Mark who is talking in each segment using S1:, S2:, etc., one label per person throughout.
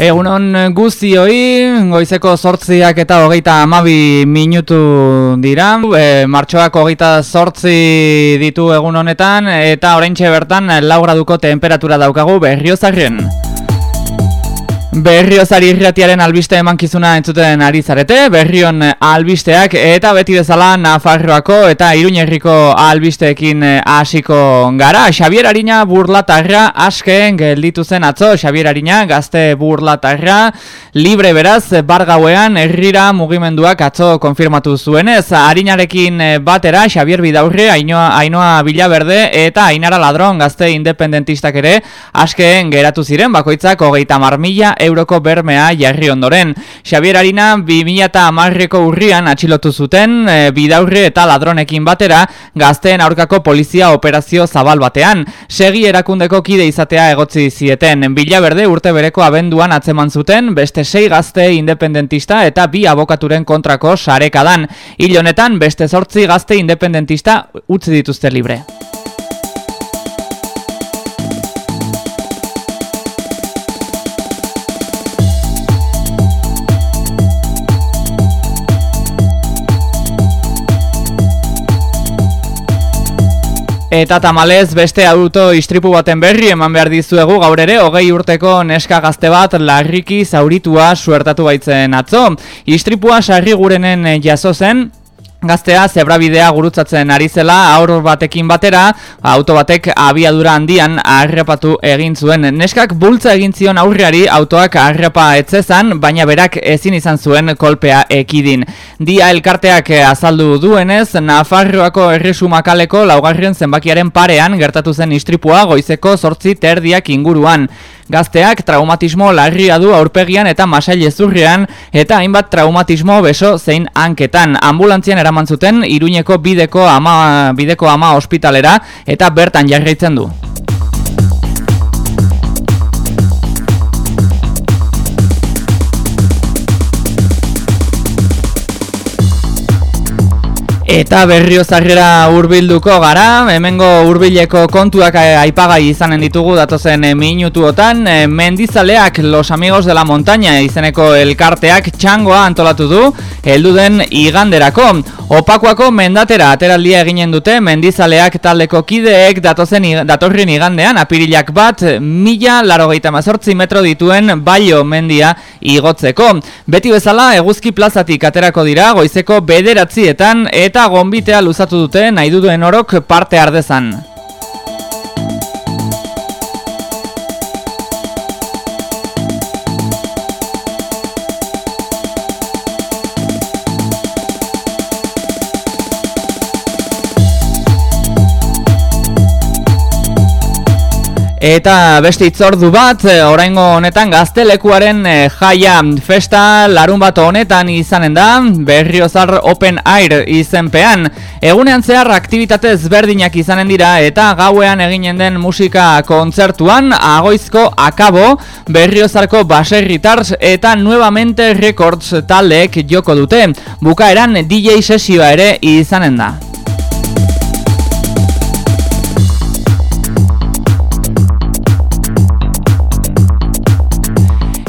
S1: Egunon guztioi, goizeko sortziak eta hogeita amabi minutu dira. E, martxoak hogeita sortzi ditu egun honetan eta oraintxe bertan laugraduko temperatura daukagu berriozarren. Berriozari irratiaren albiste emankizuna entzuten ari zarete, berrion albisteak eta beti bezala Nafarroako eta Iruñerriko albisteekin hasiko gara. Xabier Arina burlatarra asken gelditu zen atzo, Xabier Arina gazte burlatarra, libre beraz, bargauean herrira mugimenduak atzo konfirmatu zuenez. Arinarekin batera, Xabier Bidaurre, Ainoa, Ainoa Bilaberde eta Ainara Ladron gazte independentistak ere asken geratu ziren, bakoitzak hogeita marmila euroko bermea jarri ondoren. Xabier Arina 2008ko urrian atxilotu zuten e, bidaurre eta ladronekin batera gazteen aurkako polizia operazio zabal batean. Segi erakundeko kide izatea egotzi zieten. Bila berde urte bereko abenduan atzeman zuten beste sei gazte independentista eta bi abokaturen kontrako sarekadan. Ilonetan beste sortzi gazte independentista utzi dituzte libre. Eta tamalez beste auto istripu baten berri eman behar dizuegu gaur ere hogei urteko neska gazte bat larriki zauritua suertatu baitzen atzo. Istripua sarri gurenen jaso zen Gaztea zebrabidea gurutzatzen ari zela aur batekin batera, auto batek abiadura handian arrepatu egin zuen. Neskak bultza egin zion aurreari autoak arrepa etzezan, baina berak ezin izan zuen kolpea ekidin. Dia elkarteak azaldu duenez, Nafarroako erresumakaleko laugarren zenbakiaren parean gertatu zen istripua goizeko sortzi terdiak inguruan. Gazteak traumatismo larria du aurpegian eta masail ezurrean eta hainbat traumatismo beso zein hanketan. Ambulantzian eraman zuten Iruñeko bideko ama, bideko ama ospitalera eta bertan jarraitzen du. Eta berriozarrera hurbilduko gara, hemengo hurbileko kontuak eh, aipagai izanen ditugu datozen eh, minutuotan. Eh, mendizaleak Los Amigos de la Montaña izeneko elkarteak txangoa antolatu du, heldu den iganderako. Opakoako mendatera ateraldia eginen dute, mendizaleak taldeko kideek datozen datorrin igandean, apirilak bat, mila larogeita mazortzi metro dituen baio mendia igotzeko. Beti bezala, eguzki plazatik aterako dira, goizeko bederatzietan eta eta gonbitea luzatu dute nahi duduen orok parte ardezan. Eta beste itzordu bat, eh, oraingo honetan gaztelekuaren eh, jaia festa larun bat honetan izanen da, berriozar open air izenpean. Egunean zehar aktivitate ezberdinak izanen dira eta gauean eginen den musika kontzertuan, agoizko akabo, berriozarko baserritars eta nuevamente records taldeek joko dute. Bukaeran DJ sesioa ere izanen da.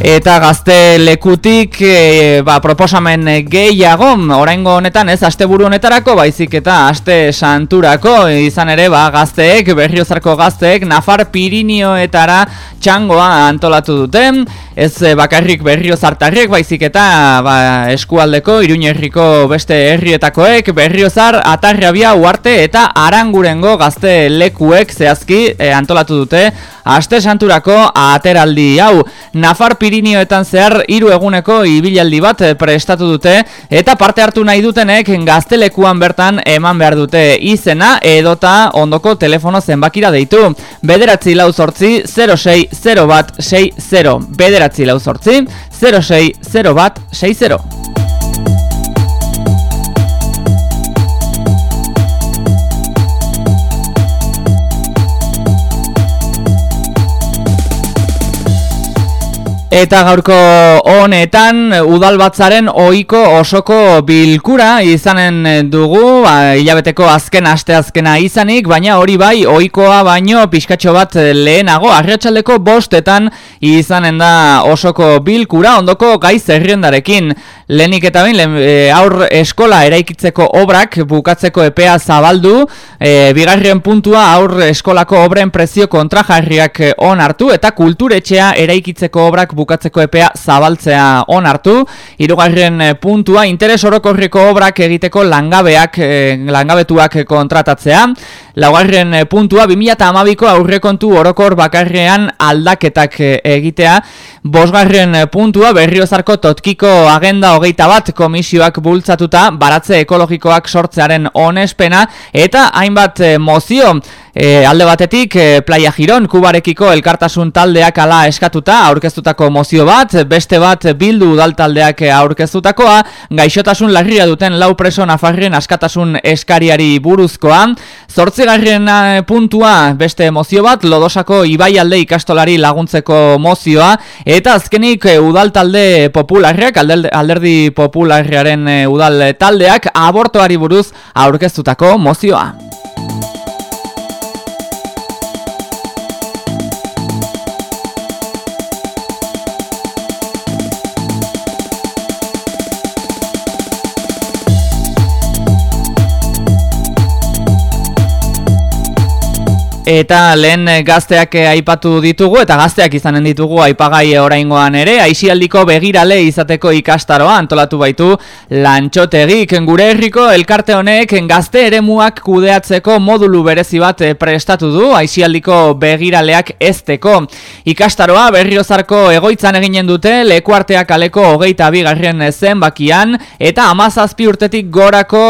S1: Eta gazte lekutik e, ba, proposamen gehiago, oraingo honetan ez asteburu honetarako, baizik eta aste santurako, izan ere ba, gazteek, berriozarko gazteek, Nafar Pirinioetara txangoa antolatu duten, ez e, bakarrik berriozartarrek, baizik eta ba, eskualdeko, iruñerriko beste herrietakoek, berriozar, atarrabia, uarte eta arangurengo gazte lekuek zehazki e, antolatu dute, aste santurako ateraldi hau. Nafar Pirinioetan zehar hiru eguneko ibilaldi bat prestatu dute eta parte hartu nahi dutenek gaztelekuan bertan eman behar dute izena edota ondoko telefono zenbakira deitu. Bederatzi lau sortzi 06 0 bat 6 0. Bederatzi lau sortzi 06 0 bat 6 Eta gaurko honetan udalbatzaren ohiko osoko bilkura izanen dugu, ba, hilabeteko azken aste azkena izanik, baina hori bai ohikoa baino pixkatxo bat lehenago, arratsaldeko bostetan izanen da osoko bilkura, ondoko gai zerriendarekin. Lehenik eta bain, e, aur eskola eraikitzeko obrak bukatzeko epea zabaldu, e, bigarren puntua aur eskolako obren prezio kontrajarriak onartu, eta kulturetxea eraikitzeko obrak bukatzeko epea zabaltzea onartu. Hirugarren eh, puntua interes orokorreko obrak egiteko langabeak eh, langabetuak kontratatzea. Laugarren eh, puntua 2012ko aurrekontu orokor bakarrean aldaketak egitea. Bosgarren puntua berriozarko totkiko agenda hogeita bat komisioak bultzatuta baratze ekologikoak sortzearen onespena eta hainbat mozio. E, alde batetik, Playa Giron, Kubarekiko elkartasun taldeak ala eskatuta aurkeztutako mozio bat, beste bat bildu udal taldeak aurkeztutakoa, gaixotasun larria duten lau preso nafarrien askatasun eskariari buruzkoa, zortzigarren puntua beste mozio bat, lodosako ibai alde ikastolari laguntzeko mozioa, eta azkenik e, udal talde popularriak, alderdi popularriaren e, udal taldeak, abortoari buruz aurkeztutako mozioa. Eta lehen eh, gazteak eh, aipatu ditugu eta gazteak izanen ditugu aipagai oraingoan ere Aixialdiko begirale izateko ikastaroa antolatu baitu lantxotegik. Gure herriko elkarte honek gazte eremuak kudeatzeko modulu berezi bat eh, prestatu du Aixialdiko begiraleak ezteko. Ikastaroa berriozarko egoitzan eginen dute lekuarteak aleko hogeita bigarren zenbakian Eta amazazpi urtetik gorako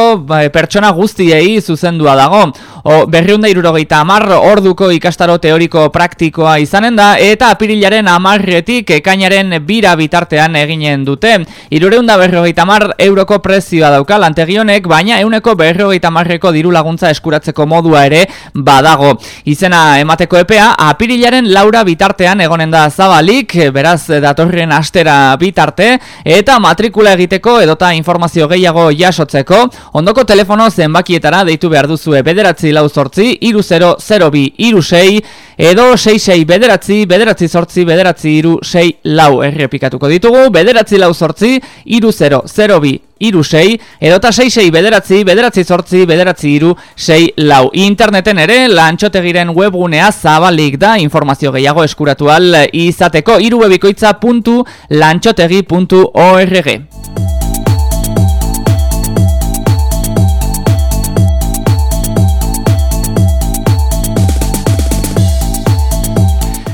S1: pertsona guztiei zuzendua dago o, Berriunda irurogeita amarro orduko ikastaro teoriko praktikoa izanen da eta apirilaren amarretik ekainaren bira bitartean eginen dute. Irureunda berrogeita mar euroko prezioa dauka lantegionek, baina euneko berrogeita marreko diru laguntza eskuratzeko modua ere badago. Izena emateko epea, apirilaren laura bitartean egonen da zabalik, beraz datorren astera bitarte, eta matrikula egiteko edota informazio gehiago jasotzeko, ondoko telefono zenbakietara deitu behar duzue bederatzi lau sortzi, iru 0 0 bi iru sei, edo sei sei bederatzi, bederatzi sortzi, bederatzi iru sei lau errepikatuko ditugu, bederatzi lau sortzi, iru zero, zero bi, iru sei, edota sei sei bederatzi, bederatzi sortzi, bederatzi iru sei lau. Interneten ere, lantxotegiren webgunea zabalik da, informazio gehiago eskuratu al izateko, irubebikoitza.lantxotegi.org.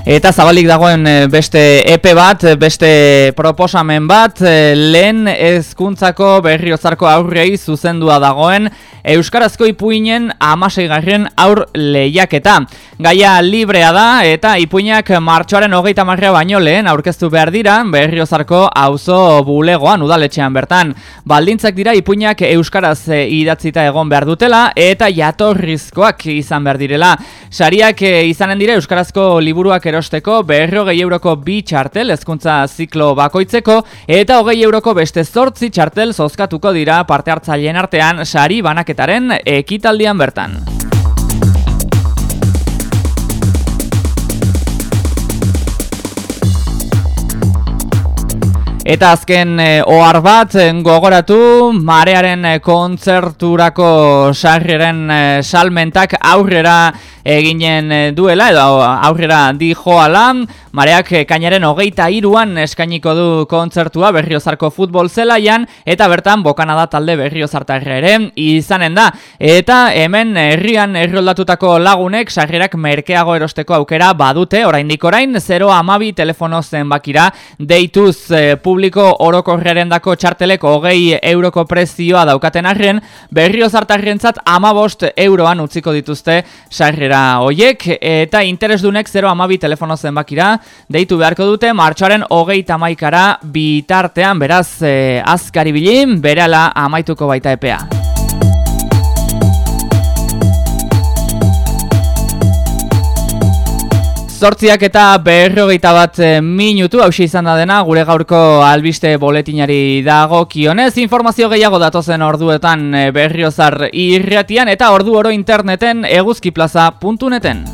S1: Eta zabalik dagoen eh, beste epe bat, beste proposamen bat, eh, lehen ezkuntzako berriozarko aurrei zuzendua dagoen Euskarazko ipuinen amasei garren aur lehiaketa. Gaia librea da eta ipuinak martxoaren hogeita marrea baino lehen aurkeztu behar dira berriozarko auzo bulegoan udaletxean bertan. Baldintzak dira ipuinak Euskaraz eh, idatzita egon behar dutela eta jatorrizkoak izan behar direla. Sariak izanen dira Euskarazko liburuak erosteko berro gehi euroko bi txartel ezkuntza ziklo bakoitzeko eta hogei euroko beste zortzi txartel zozkatuko dira parte hartzaileen artean sari banaketaren ekitaldian bertan. Eta azken e, ohar bat gogoratu marearen e, kontzerturako sarriren e, salmentak aurrera eginen eh, duela edo aurrera di joala mareak eh, kainaren hogeita iruan eskainiko du kontzertua berriozarko futbol zelaian eta bertan bokana da talde berriozartarre ere izanen da. Eta hemen herrian erroldatutako lagunek sarrerak merkeago erosteko aukera badute. Oraindik orain 0 amabi telefono zenbakira deituz e, publiko orokorrearen dako txartelek hogei euroko prezioa daukaten arren berriozartarrentzat amabost euroan utziko dituzte sarrera dira hoiek eta interesdunek 0 amabi telefono zenbakira deitu beharko dute martxoaren hogeita maikara bitartean beraz eh, azkari bilin berala amaituko baita epea. Zortziak eta berrogeita bat eh, minutu hausia izan da dena gure gaurko albiste boletinari dago kionez. Informazio gehiago datozen orduetan eh, berriozar irratian eta ordu oro interneten eguzkiplaza.neten.